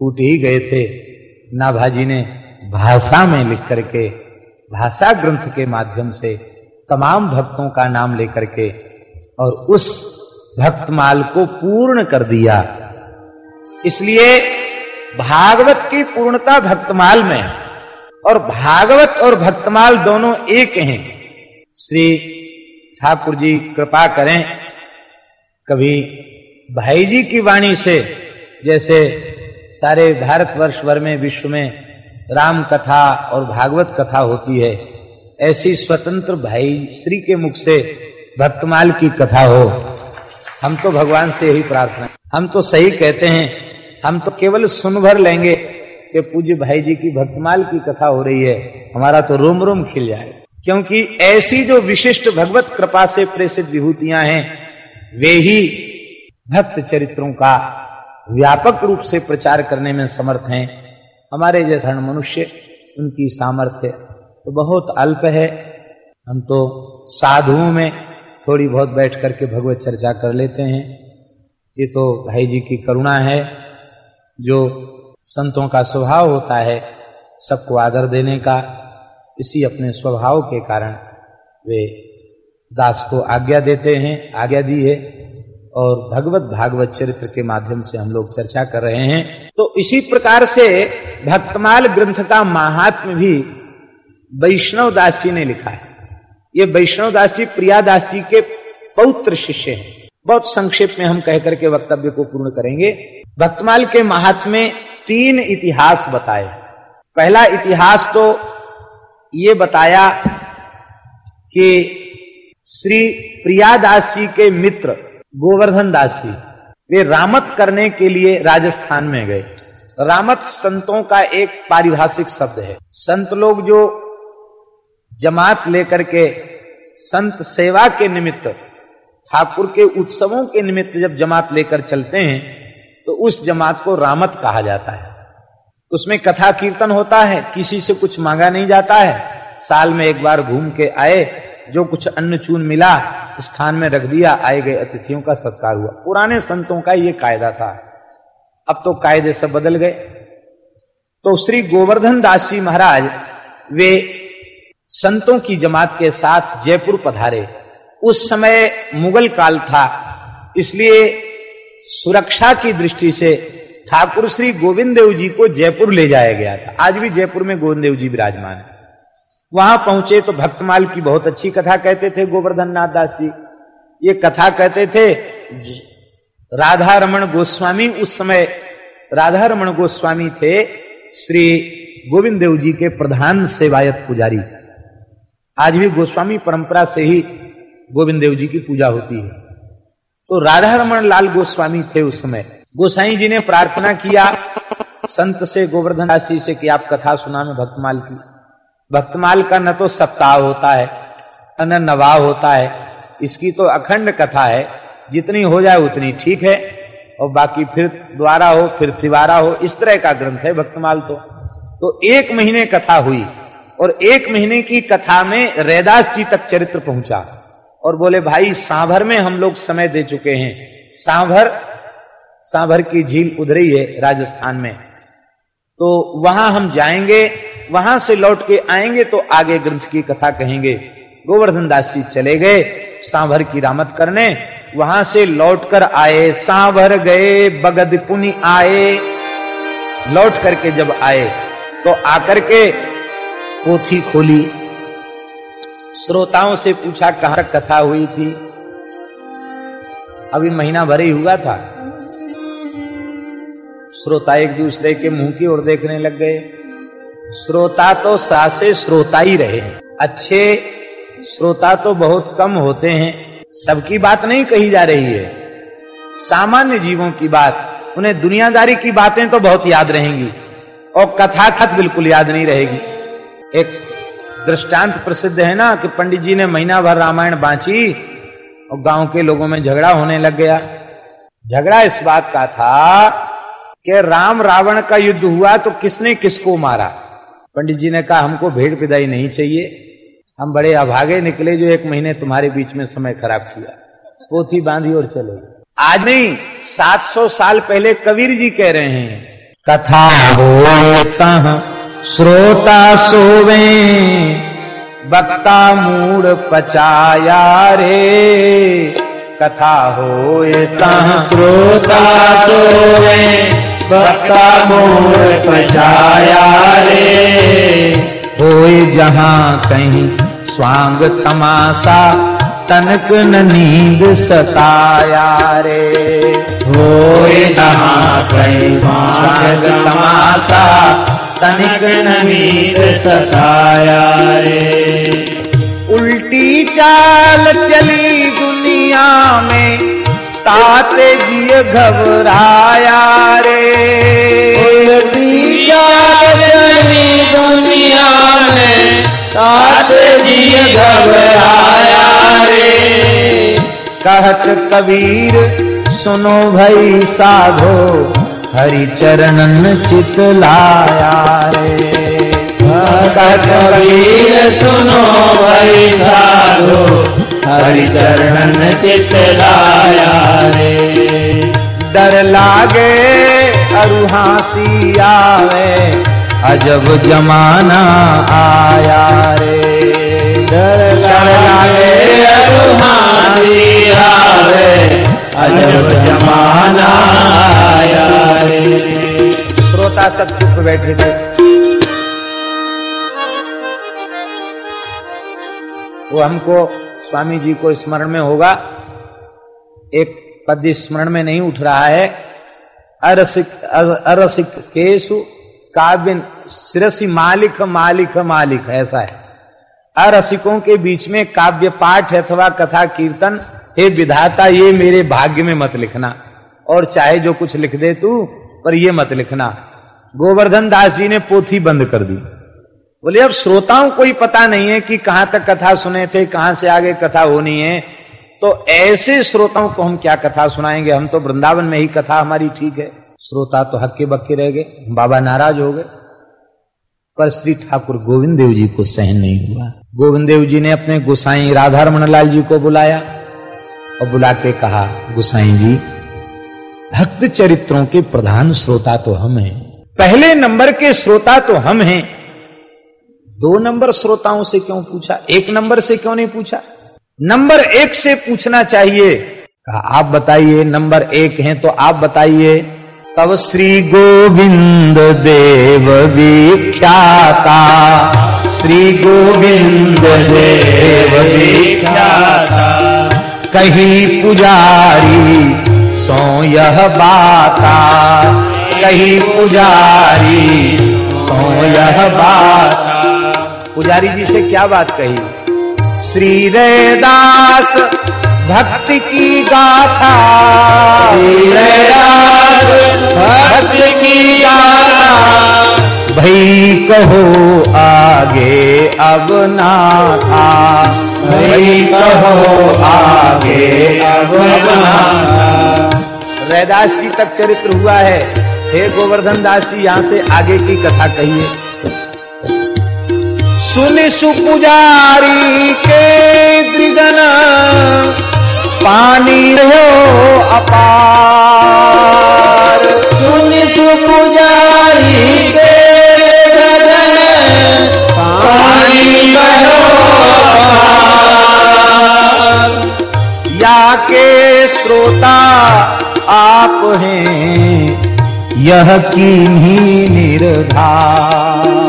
फूट ही गए थे। नाभाजी ने भाषा में लिख करके, भाषा ग्रंथ के माध्यम से तमाम भक्तों का नाम लेकर के और उस भक्तमाल को पूर्ण कर दिया। इसलिए भागवत की पूर्णता भक्तमाल में और भागवत और भक्तमाल दोनों एक हैं। श्री ठाकुर जी कृपा करें कभी भाई जी की वाणी से, जैसे सारे भारतवर्ष भर में, विश्व में राम कथा और भागवत कथा होती है। ऐसी स्वतंत्र भाई श्री के मुख से भक्तमाल की कथा हो। हम तो भगवान से यही प्रार्थना हम तो सही कहते हैं, हम तो केवल सुन भर लेंगे कि पूज्य भाई जी की भक्तमाल की कथा हो रही है। हमारा तो रोम रोम खिल जाए। क्योंकि ऐसी जो विशिष्ट भगवत कृपा से प्रेषित विभूतियाँ हैं, वे ही भक्त चरित्रों का व्यापक रूप से प्रचार करने में समर्थ हैं। हमारे जैसा मनुष्य, उनकी सामर्थ्य तो बहुत अल्प है। हम तो साधुओं में थोड़ी बहुत बैठ करके भगवत चर्चा कर लेते हैं। ये तो भाई जी की करुणा है, जो संतों का स्वभाव होता है सबको आदर देने का, इसी अपने स्वभाव के कारण वे दास को आज्ञा देते हैं, आज्ञा दी है। और भगवत भागवत चरित्र के माध्यम से हम लोग चर्चा कर रहे हैं। तो इसी प्रकार से भक्तमाल ग्रंथ का महात्म भी वैष्णव दास जी ने लिखा है। ये वैष्णव दास जी प्रियादास जी के पौत्र शिष्य हैं। बहुत संक्षेप में हम कह करके वक्तव्य को पूर्ण करेंगे। भक्तमाल के महात्मे तीन इतिहास बताए पहला इतिहास तो ये बताया कि श्री प्रियादास जी के मित्र गोवर्धन दास जी, वे रामत करने के लिए राजस्थान में गए। रामत संतों का एक पारिभाषिक शब्द है। संत लोग जो जमात लेकर के संत सेवा के निमित्त, ठाकुर के उत्सवों के निमित्त जब जमात लेकर चलते हैं तो उस जमात को रामत कहा जाता है। उसमें कथा कीर्तन होता है, किसी से कुछ मांगा नहीं जाता है। साल में एक बार घूम के आए जो कुछ अन्न चून मिला, स्थान में रख दिया, आए गए अतिथियों का सत्कार हुआ। पुराने संतों का ये कायदा था। अब तो कायदे सब बदल गए। तो श्री गोवर्धन दास जी महाराज, वे संतों की जमात के साथ जयपुर पधारे। उस समय मुगल काल था, इसलिए सुरक्षा की दृष्टि से ठाकुर श्री गोविंद देव जी को जयपुर ले जाया गया था। आज भी जयपुर में गोविंद देव जी विराजमान है। वहाँ पहुँचे तो भक्तमाल की बहुत अच्छी कथा कहते थे गोवर्धन नाथ दास जी। ये कथा कहते थे राधा रमन गोस्वामी उस समय राधा रमन गोस्वामी थे श्री गोविंद देव जी के प्रधान सेवायत पुजारी। आज भी गोस्वामी परंपरा से ही गोविंद देव जी की पूजा होती है। तो राधा रमन लाल गोस्वामी थे उस समय। गोसाई जी ने प्रार्थना किया, संत से, गोवर्धन जी से कि आप कथा सुना में भक्तमाल की। भक्तमाल का न तो सप्ताह होता है, न नवाह होता है। इसकी तो अखंड कथा है, जितनी हो जाए उतनी ठीक है। और बाकी फिर द्वारा हो, फिर तिवारा हो, इस तरह का ग्रंथ है भक्तमाल तो। तो एक महीने कथा हुई, और एक महीने की कथा में रैदास जी तक चरित्र पहुँचा। और बोले, भाई, सांभर में हम लोग समय दे चुके हैं। सांभर सांभर की झील उधरी है राजस्थान में। तो वहाँ हम जाएँगे वहाँ से लौट के आएँगे तो आगे ग्रंथ की कथा कहेंगे। गोवर्धन दास जी चले गए सांभर की रामत करने। वहाँ से लौटकर आए सांभर गए, बगद पुनि आए। लौट करके जब आए तो आकर के पोथी खोली। श्रोताओं से पूछा, कहा कथा हुई थी? अभी महीना भर ही हुआ था। श्रोता एक दूसरे के मुँह की ओर देखने लग गए। श्रोता तो सासे श्रोता ही रहे अच्छे श्रोता तो बहुत कम होते हैं। सबकी बात नहीं कही जा रही है। सामान्य जीवों की बात, उन्हें दुनियादारी की बातें तो बहुत याद रहेंगी, और कथा खत बिल्कुल याद नहीं रहेगी। एक दृष्टांत प्रसिद्ध है ना, कि पंडित जी ने महीना भर रामायण बांची, और गाँव के लोगों में झगड़ा होने लग गया। झगड़ा इस बात का था, कि राम रावण का युद्ध हुआ तो किसने किसको मारा? पंडित जी ने कहा, हमको भेड़ पिदाई नहीं चाहिए। हम बड़े अभागे निकले जो एक महीने तुम्हारे बीच में समय खराब किया। पोथी बांधी और चले। आज नहीं 700 साल पहले कबीर जी कह रहे हैं, कथा हो तह श्रोता सोवे, बक्ता मूड पचाया रे। कथा हो तह श्रोता सोवे बक्ता मोर पचाया रे। होए जहाँ कहीं स्वांग तमाशा तनक न नींद सताया रे। होए जहाँ कहीं स्वांग तमाशा तनिक न नींद सताया रे। उल्टी चाल चली दुनिया में ताते जिय घबराया रे। उल्टी चाल चली दुनिया में ताते जिय घबराया रे। कहत कबीर सुनो भई साधो हरि चरणन चित लाया रे। कबीर सुनो भाई साधो हरि चरणन चित लाया रे। डर लागे अरु हासी आवे अजब जमाना आया रे। डर लागे अरुहासी आवे अजब जमाना आया रे। श्रोता सब चुप बैठे थे वो हमको स्वामी जी को स्मरण में होगा। एक पद स्मरण में नहीं उठ रहा है। अरसिक अरसिक केशु काव्य सिरसी मालिक मालिक मालिक, ऐसा है। अरसिकों के बीच में काव्य पाठ अथवा कथा कीर्तन, हे विधाता, ये मेरे भाग्य में मत लिखना। और चाहे जो कुछ लिख दे तू, पर ये मत लिखना। गोवर्धन दास जी ने पोथी बंद कर दी। बोले, अब श्रोताओं को ही पता नहीं है कि कहाँ तक कथा सुने थे, कहाँ से आगे कथा होनी है। तो ऐसे श्रोताओं को हम क्या कथा सुनाएँगे? हम तो वृंदावन में ही कथा हमारी ठीक है। श्रोता तो हक्के बक्के रह गए, बाबा नाराज़ हो गए। पर श्री ठाकुर गोविंद देव जी को सहन नहीं हुआ। गोविंद देव जी ने अपने गुसाई राधा रमन लाल जी को बुलाया और बुला के कहा, गुसाई जी, भक्त चरित्रों के प्रधान श्रोता तो हम हैं। पहले नंबर के श्रोता तो हम हैं। दो नंबर श्रोताओं से क्यों पूछा? एक नंबर से क्यों नहीं पूछा? नंबर एक से पूछना चाहिए। कहा, आप बताइए, नंबर एक हैं तो आप बताइए। तब श्री गोविंद देव विख्याता। श्री गोविंद देव विख्याता। कहीं पुजारी सो यह बाता। कहीं पुजारी सो यह बाता। पुजारी जी से क्या बात कही? श्री रैदास भक्ति की गाथा। श्री रैदास भक्ति की गाथा। भई कहो आगे अब ना था भई कहो आगे अब ना रैदास जी तक चरित्र हुआ है। हे गोवर्धन दास जी यहाँ से आगे की कथा कहिए। सुन सुपुजारी के द्रिगन पानी हो अपार। सुन सुपुजारी के गगन पानी बहो या के श्रोता आप हैं, यह कीन्ही निर्धार।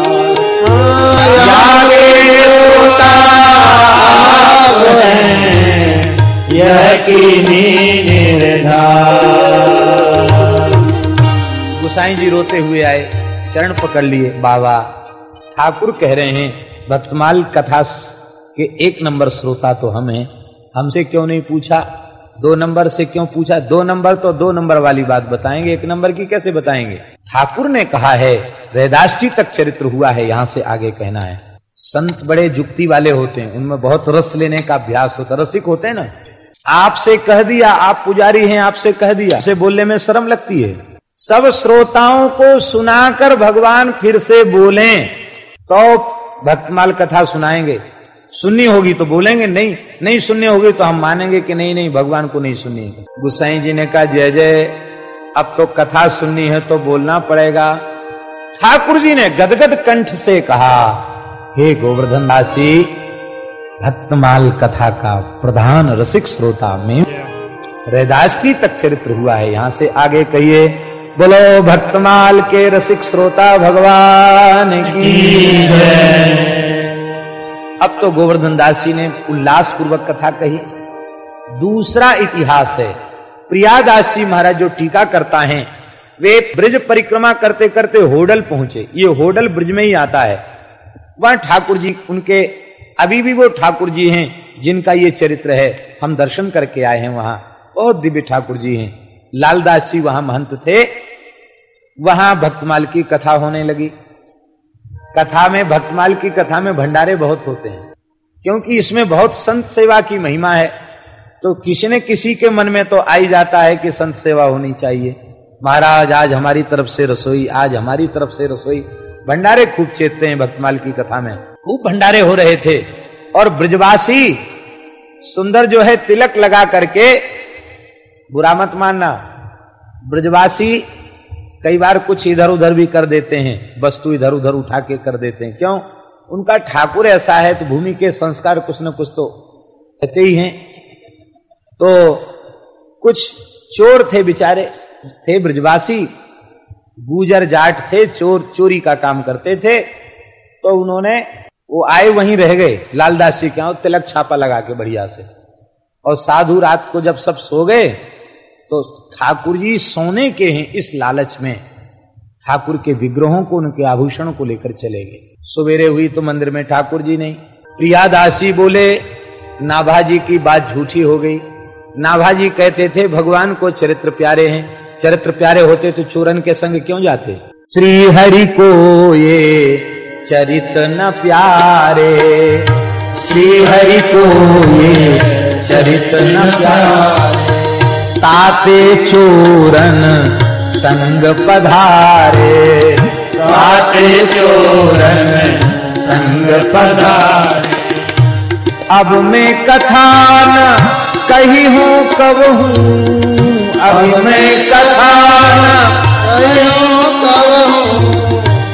गुसाई जी रोते हुए आए, चरण पकड़ लिए, बाबा, ठाकुर कह रहे हैं भक्तमाल कथा के एक नंबर श्रोता तो हम हैं। हमसे क्यों नहीं पूछा? दो नंबर से क्यों पूछा? दो नंबर तो दो नंबर वाली बात बताएँगे, एक नंबर की कैसे बताएँगे? ठाकुर ने कहा है, रैदास जी तक चरित्र हुआ है, यहाँ से आगे कहना है। संत बड़े जुक्ति वाले होते हैं, उनमें बहुत रस लेने का अभ्यास होता रसिक होते हैं ना? आपसे कह दिया, आप पुजारी हैं, आपसे कह दिया। से बोलने में शर्म लगती है। सब श्रोताओं को सुनाकर भगवान फिर से बोलें तो भक्तमाल कथा सुनाएँगे। सुननी होगी तो बोलेंगे, नहीं नहीं सुननी होगी तो हम मानेंगे कि नहीं नहीं, भगवान को नहीं सुनिएगा गुसाई जी ने कहा, जय जय अब तो कथा सुननी है तो बोलना पड़ेगा। ठाकुर जी ने गदगद कंठ से कहा, हे गोवर्धन दासी, भक्तमाल कथा का प्रधान रसिक श्रोता में रैदास जी तक चरित्र हुआ है, यहाँ से आगे कहिए, बोलो, भक्तमाल के रसिक श्रोता भगवान की अब तो गोवर्धन दास जी ने उल्लास पूर्वक कथा कही। दूसरा इतिहास है प्रियादास जी महाराज जो टीका करता है, वे ब्रिज परिक्रमा करते करते होडल पहुँचे। ये होडल ब्रिज में ही आता है। वह ठाकुर जी, उनके अभी भी वो ठाकुर जी हैं, जिनका ये चरित्र है। हम दर्शन करके आए हैं वहाँ। बहुत दिव्य ठाकुर जी हैं। लालदास जी वहाँ महंत थे। वहाँ भक्तमाल की कथा होने लगी। कथा में, भक्तमाल की कथा में भंडारे बहुत होते हैं। क्योंकि इसमें बहुत संत सेवा की महिमा है। तो किसी ने किसी के मन में तो आई जाता है कि संत सेवा होनी चाहिए। महाराज आज हमारी तरफ़ से रसोई आज हमारी तरफ़ से रसोई। भंडारे खूब चेतते हैं भक्तमाल की कथा में। खूब भंडारे हो रहे थे। और ब्रजवासी सुंदर जो है तिलक लगा करके बुरा मत मानना ब्रजवासी कई बार कुछ इधर उधर भी कर देते हैं वस्तु इधर उधर उठा के कर देते हैं। क्यों? उनका ठाकुर ऐसा है तो भूमि के संस्कार कुछ न कुछ तो रहते ही हैं। तो कुछ चोर थे बेचारे, थे ब्रजवासी, गुजर जाट थे, चोर चोरी का काम करते थे तो उन्होंने, वो आए वहीं रह गए, लालदास जी क्या तिलक छापा लगा के बढ़िया से। और साधु रात को जब सब सो गए तो ठाकुर जी सोने के हैं इस लालच में। ठाकुर के विग्रहों को, उनके आभूषणों को लेकर चले गए। सवेरे हुई तो मंदिर में ठाकुर जी नहीं। प्रियादास बोले नाभाजी की बात झूठी हो गई। नाभाजी कहते थे, भगवान को चरित्र प्यारे हैं। चरित्र प्यारे होते तो चूरन के संग क्यों जाते? श्री हरि को ये चरित न प्यारे। श्री हरि को ये चरित न प्यारे। ताते चोरन संग पधारे। ताते चोरन संग पधारे। अब मैं कथा न कही हूँ कब हूँ? अब मैं कथा न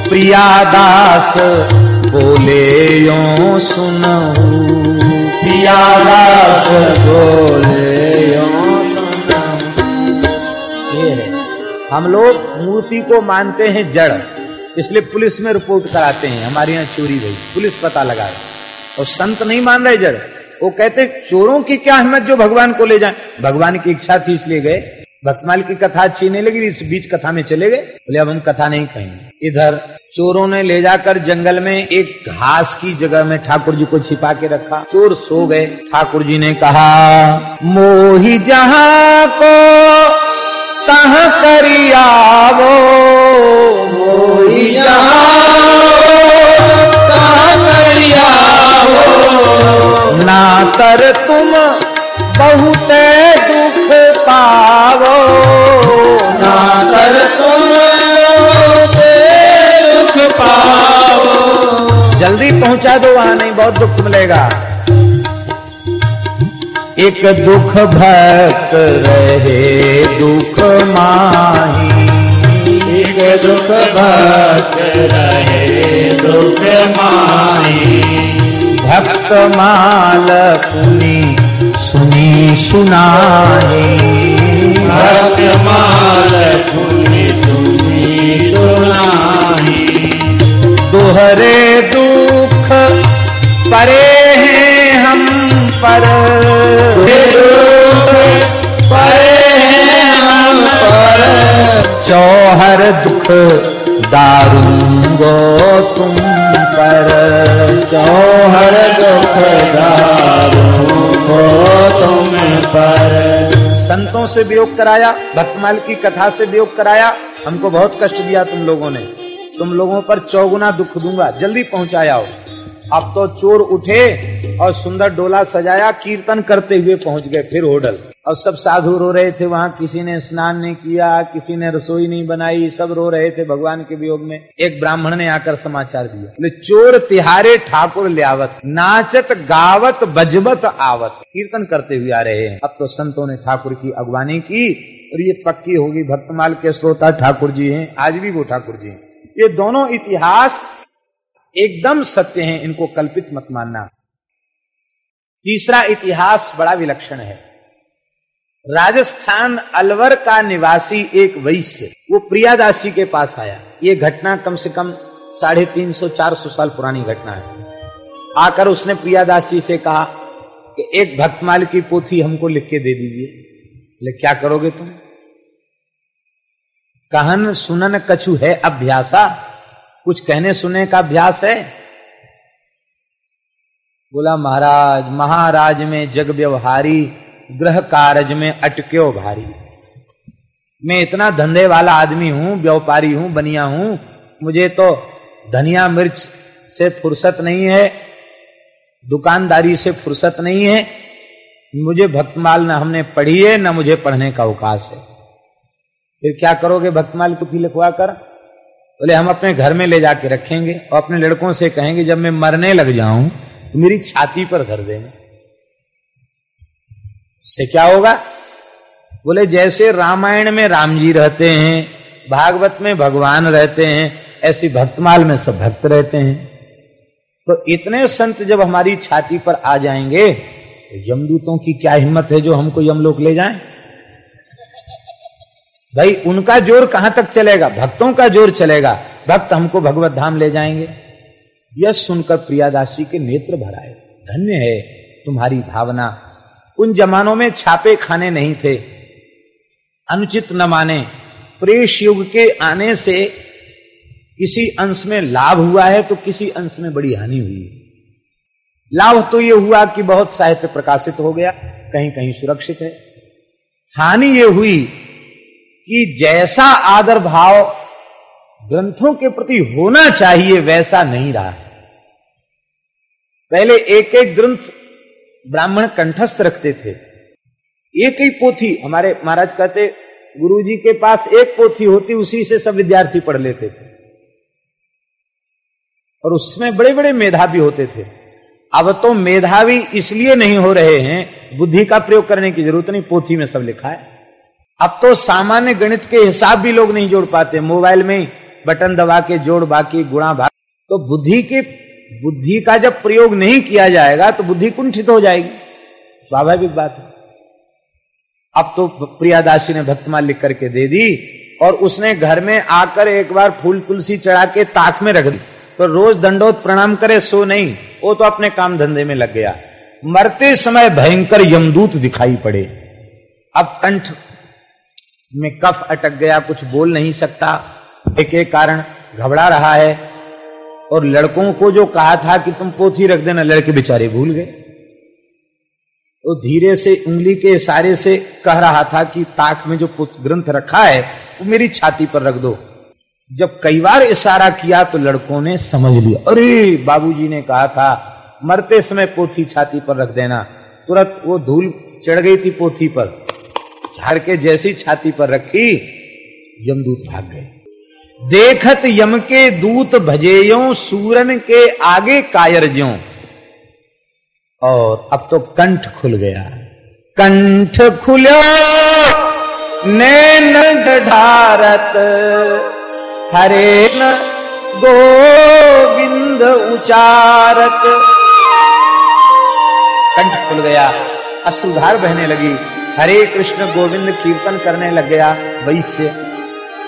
प्रियादास बोले यो सुनऊ प्रियादास बोले ये है। हम लोग मूर्ति को मानते हैं जड़, इसलिए पुलिस में रिपोर्ट कराते हैं। हमारे यहाँ चोरी गई पुलिस पता लगा और संत नहीं मान रहे जड़। वो कहते, चोरों की क्या हिम्मत जो भगवान को ले जाए? भगवान की इच्छा थी इसलिए गए। भक्तमाल की कथा अच्छी नहीं लगी, इस बीच कथा में चले गए। बोले, अब हम कथा नहीं कहेंगे। इधर चोरों ने ले जाकर जंगल में एक घास की जगह में ठाकुर जी को छिपा के रखा। चोर सो गए। ठाकुर जी ने कहा, मोही जहाँ को तह करियावो मोही ना कर तुम बहुत दुख पावो। ना कर तुम दुख पाओ जल्दी पहुँचा दो वहाँ नहीं बहुत दुख मिलेगा। एक दुख भक्त रहे दुख माही। एक दुख भक्त रहे दुख माही। भक्त माल पुनि सुनी सुनाही भक्त माल सुनी सुनी सुनाही दोहरे दुख परे हैं हम पर। परे हैं हम पर। चौहर दुख दारूंगो तुम। दुख तुम पर। संतों से वियोग कराया, भक्तमाल की कथा से वियोग कराया, हमको बहुत कष्ट दिया तुम लोगों ने। तुम लोगों पर चौगुना दुख दूँगा, जल्दी पहुँचाया हो। अब तो चोर उठे और सुंदर डोला सजाया, कीर्तन करते हुए पहुँच गए फिर होडल। और सब साधु रो रहे थे वहाँ, किसी ने स्नान नहीं किया, किसी ने रसोई नहीं बनाई, सब रो रहे थे भगवान के वियोग में। एक ब्राह्मण ने आकर समाचार दिया चोर तिहारे ठाकुर लियावत, नाचत गावत, बजबत आवत। कीर्तन करते हुए आ रहे हैं। अब तो संतों ने ठाकुर की अगवानी की, और ये पक्की होगी भक्तमाल के श्रोता ठाकुर जी हैं, आज भी वो ठाकुर जी हैं। ये दोनों इतिहास एकदम सत्य हैं, इनको कल्पित मत मानना। तीसरा इतिहास बड़ा विलक्षण है। राजस्थान अलवर का निवासी एक वैश्य, वो प्रियादासी के पास आया। ये घटना कम से कम साढ़े तीन सौ, चार सौ साल पुरानी घटना है। आकर उसने प्रियादासी से कहा कि एक भक्तमाल की पोथी हमको लिख के दे दीजिए। बोले, क्या करोगे तुम? कहन सुनन कछु है अभ्यासा, कुछ कहने सुनने का अभ्यास है? बोला, महाराज महाराज में जग व्यवहारी ग्रह कारज में अटक्यो भारी। मैं इतना धंधे वाला आदमी हूँ, व्यापारी हूँ, बनिया हूँ, मुझे तो धनिया मिर्च से फुर्सत नहीं है, दुकानदारी से फुर्सत नहीं है, मुझे भक्तमाल न हमने पढ़ी है, न मुझे पढ़ने का अवकाश है। फिर क्या करोगे भक्तमाल पुथी लिखवा कर? बोले, हम अपने घर में ले जाके रखेंगे और अपने लड़कों से कहेंगे, जब मैं मरने लग जाऊँ तो मेरी छाती पर धर देंगे। से क्या होगा? बोले, जैसे रामायण में राम जी रहते हैं, भागवत में भगवान रहते हैं, ऐसी भक्तमाल में सब भक्त रहते हैं। तो इतने संत जब हमारी छाती पर आ जाएँगे तो यमदूतों की क्या हिम्मत है जो हमको यमलोक ले जाएँ? भाई, उनका ज़ोर कहाँ तक चलेगा? भक्तों का ज़ोर चलेगा। भक्त हमको भगवत धाम ले जाएँगे। यह सुनकर प्रियादासी के नेत्र भराए धन्य है तुम्हारी भावना। उन जमानों में छापे खाने नहीं थे। अनुचित न माने। प्रेष युग के आने से किसी अंश में लाभ हुआ है तो किसी अंश में बड़ी हानि हुई लाभ तो यह हुआ कि बहुत साहित्य प्रकाशित हो गया कहीं कहीं सुरक्षित है। हानि यह हुई कि जैसा आदर भाव ग्रंथों के प्रति होना चाहिए, वैसा नहीं रहा। पहले एक एक ग्रंथ ब्राह्मण कंठस्थ रखते थे। एक ही पोथी, हमारे महाराज कहते गुरु जी के पास एक पोथी होती, उसी से सब विद्यार्थी पढ़ लेते थे। और उसमें बड़े बड़े मेधावी होते थे। अब तो मेधावी इसलिए नहीं हो रहे हैं, बुद्धि का प्रयोग करने की ज़रूरत नहीं, पोथी में सब लिखा है। अब तो सामान्य गणित के हिसाब भी लोग नहीं जोड़ पाते, मोबाइल में बटन दबा के जोड़, बाकी गुणा भाग। तो बुद्धि के बुद्धि का जब प्रयोग नहीं किया जाएगा तो बुद्धि कुंठित हो जाएगी। स्वाभाविक बात है। अब तो प्रियादासी ने भक्तमाल लिख करके दे दी, और उसने घर में आकर एक बार फूल तुलसी चढ़ा के ताक में रख दी। तो रोज दंडोत प्रणाम करे, सो नहीं। वो तो अपने काम धंधे में लग गया। मरते समय भयंकर यमदूत दिखाई पड़े। अब कंठ में कफ अटक गया, कुछ बोल नहीं सकता। एक एक कारण घबरा रहा है। और लड़कों को जो कहा था कि तुम पोथी रख देना, लड़के बेचारे भूल गए। तो धीरे से उंगली के इशारे से कह रहा था कि ताक में जो ग्रंथ रखा है, वो मेरी छाती पर रख दो। जब कई बार इशारा किया तो लड़कों ने समझ लिया। अरे, बाबूजी ने कहा था, मरते समय पोथी छाती पर रख देना। तुरंत वो धूल चढ़ गई थी पोथी पर। झाड़ के जैसी छाती पर रखी, यमदूत भाग गए। देखत यम के दूत भजेयों, सूरन के आगे कायर ज्यो और अब तो कंठ खुल गया। कंठ खुलो नैन ढारत हरे न गोविंद उचारत। कंठ खुल गया। असुधार बहने लगी। हरे कृष्ण गोविंद कीर्तन करने लग गया। वैश्य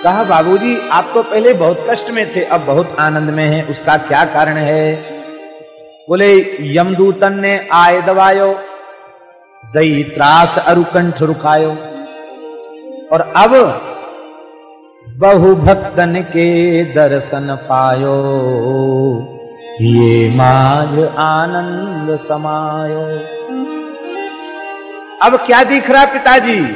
कहा, बाबूजी, आप तो पहले बहुत कष्ट में थे, अब बहुत आनंद में हैं। उसका क्या कारण है? बोले, यमदूतन ने आय दबायो दई त्रास अरुकंठ रुकायो और अब बहु भक्तन के दर्शन पायो। ये माज आनंद समायो। अब क्या दिख रहा पिताजी?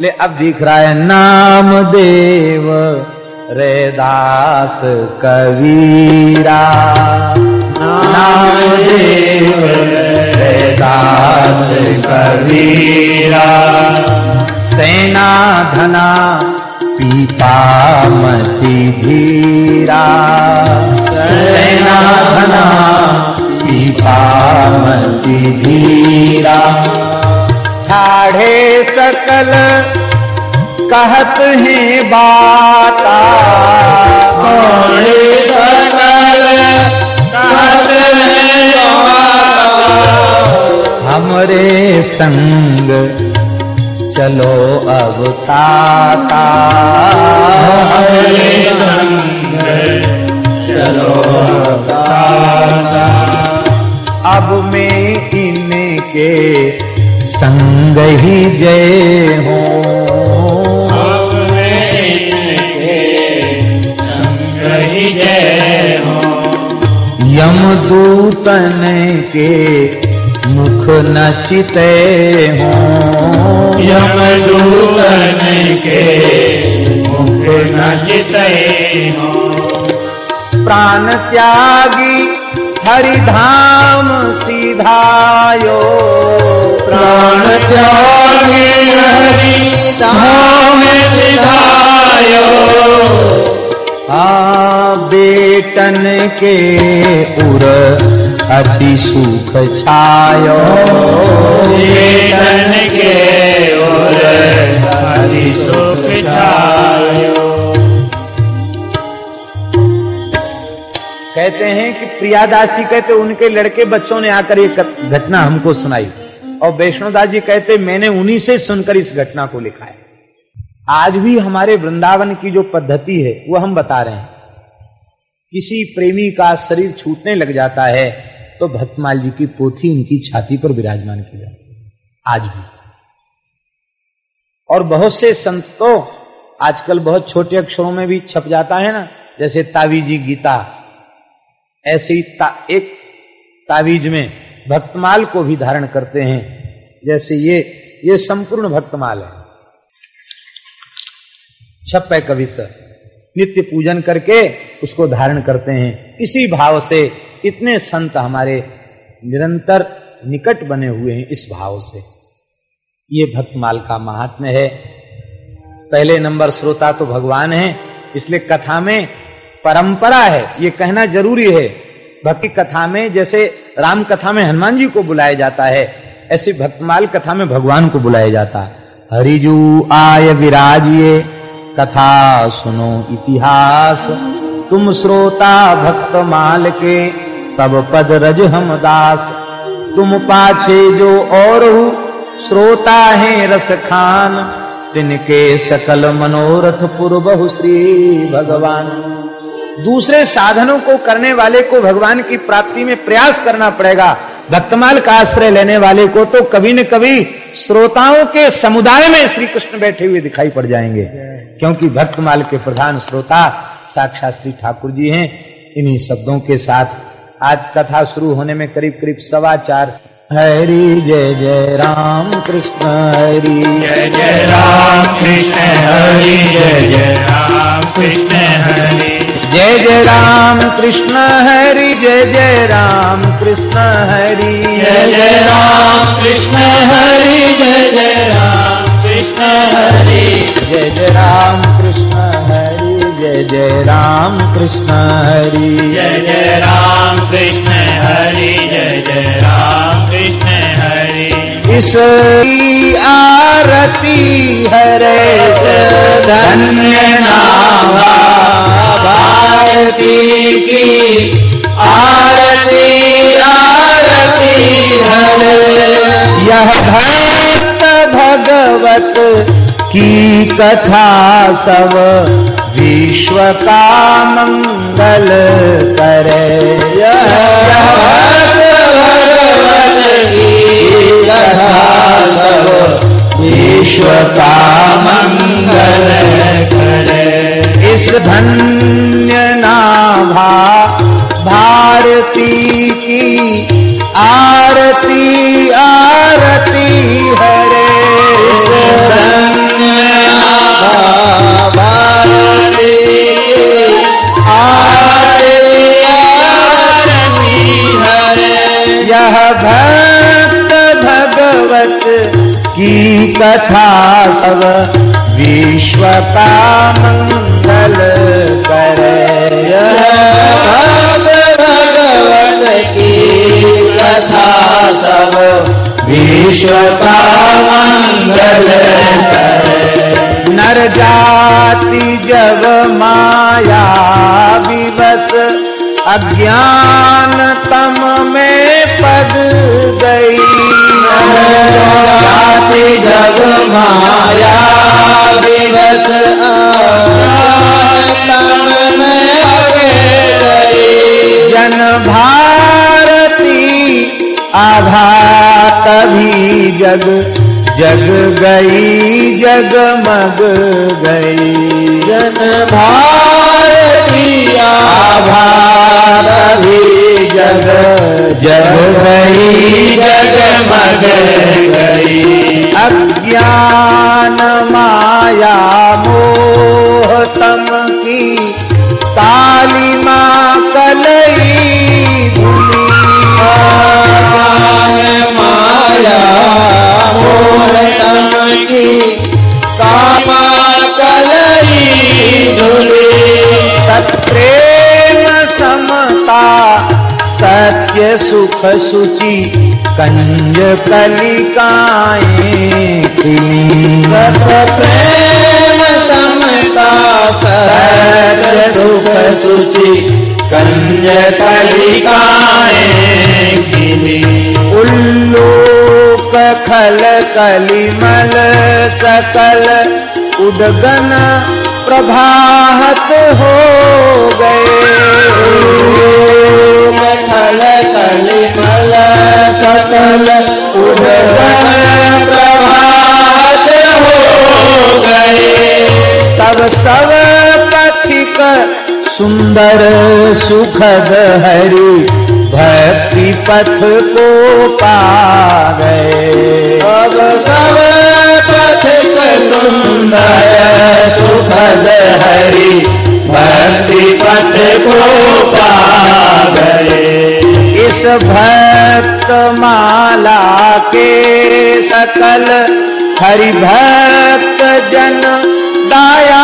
ले, अब दिख रहा है नाम देव रे दास कबीरा। नाम देव रे दास कबीरा। सेना धना पीपामती धीरा। सेना धना पीपामती धीरा। ठाढ़े सकल कहत हैं बाता। होली सकल कहत हैं हमरे संग चलो अब ताता। हरे संग चलो अब हूँ अब मैं इनके संग ही। जय हूँ। यमदूतन के मुख न चिते हूँ यमदूतन के मुख न जिते हूँ। प्राण त्यागी हरिधाम सीधायो प्राण त्यागी हरि धाम सिधायो आ बेटन के उर अति सुख छायो चेतन के ओर हरि सुख छायो कहते हैं कि प्रियादास कहते उनके लड़के बच्चों ने आकर ये घटना हमको सुनाई। और वैष्णोदास जी कहते मैंने उन्हीं से सुनकर इस घटना को लिखा है। आज भी हमारे वृंदावन की जो पद्धति है वो हम बता रहे हैं। किसी प्रेमी का शरीर छूटने लग जाता है तो भक्तमाल जी की पोथी उनकी छाती पर विराजमान की जाती है। आज भी। और बहुत से संत तो आजकल बहुत छोटे अक्षरों में भी छप जाता है ना जैसे तावीजी गीता। ऐसे ही ता, एक तावीज में भक्तमाल को भी धारण करते हैं। जैसे ये ये संपूर्ण भक्तमाल है। छप कविता। नित्य पूजन करके उसको धारण करते हैं। इसी भाव से इतने संत हमारे निरंतर निकट बने हुए हैं इस भाव से। ये भक्तमाल का महात्म्य है। पहले नंबर श्रोता तो भगवान है, इसलिए कथा में परंपरा है। ये कहना ज़रूरी है भक्ति कथा में, जैसे राम कथा में हनुमान जी को बुलाया जाता है, ऐसे भक्तमाल कथा में भगवान को बुलाया जाता हरिजू आय विराजिए कथा सुनो इतिहास। तुम श्रोता भक्तमाल के तब पद रज हम दास। तुम पाछे जो और श्रोता है रस खान। तिनके सकल मनोरथ पूर्व श्री भगवान। दूसरे साधनों को करने वाले को भगवान की प्राप्ति में प्रयास करना पड़ेगा। भक्तमाल का आश्रय लेने वाले को तो कभी न कभी श्रोताओं के समुदाय में श्री कृष्ण बैठे हुए दिखाई पड़ जाएँगे। क्योंकि भक्तमाल के प्रधान श्रोता साक्षात श्री ठाकुर जी हैं। इन्हीं शब्दों के साथ आज कथा शुरू होने में करीब करीब सवा चार हरि जय जय राम कृष्ण हरि। जय जय राम कृष्ण हरि जय जय राम कृष्ण हरि। जय जय राम कृष्ण हरि जय जय राम कृष्ण हरि। जय जय राम कृष्ण हरि जय जय राम कृष्ण हरि। जय जय राम कृष्ण हरि जय जय राम कृष्ण हरि। जय जय राम कृष्ण हरि जय जय राम कृष्ण हरि। इस की आरती हरे धन्य भारती की आरती आरती हरे। यह भक्त भगवत की कथा सब विश्व का मंगल करे। यह सब विश्व का मंगल करे इस धन्य नाभा भारती की आरती आरती हरे। भारती आरती आरती हरे। यह भक्त की कथा सब विश्व का मंगल करे भगवत की कथा सब विश्व का मंगल करे नर जाति जब माया विवश अज्ञान तम में पद गई। जाति जग माया दिवस में गई। जन भारती आभा तभी जग जग गई जगमग गई। जन आभार भी जग जग गई जगमग गई। अज्ञान माया सुख सुचि कंज सत प्रेम समता सुख सुचि कंज कलिकाएँ खिली उल्लोक खल कलिमल सकल उदगन प्रभात हो गए। सुखद हरि भक्ति पथ को पा गए। अब सब पथिक सुंदर सुखद हरि भक्ति पथ को पा गए। इस भक्त माला के सकल हरि भक्त जन दाया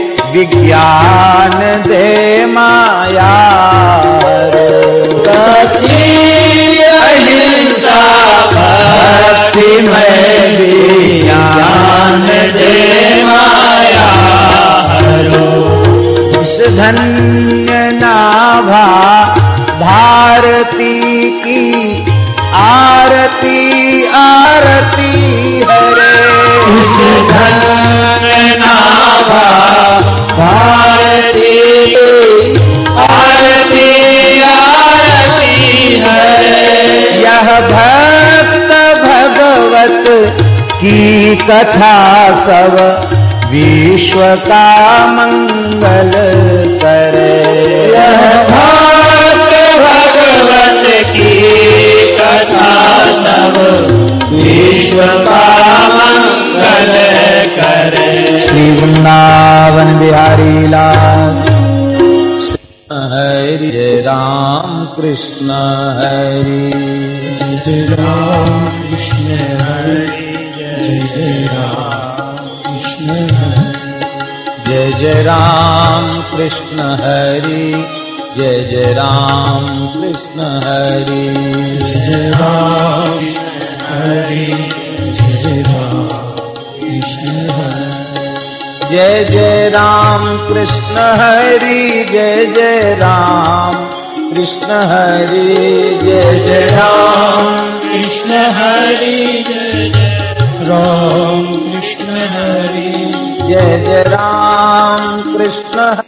विज्ञान दे माया सच्ची अहिंसा भक्ति में विज्ञान दे माया इस धन्य नाभा भारती की आरती आरती हरे। इस धन यह भक्त भगवत की कथा सब विश्व का मंगल करे। यह कृष्ण हरे। जय जय राम कृष्ण हरे जय जय राम कृष्ण हरे। जय जय राम कृष्ण हरे जय जय राम कृष्ण हरे। जय जय राम हरे जय जय राम कृष्ण हरे। जय जय राम कृष्ण हरि जय जय राम। कृष्ण हरि जय जय राम। कृष्ण हरि जय जय राम। कृष्ण हरि जय जय राम। कृष्ण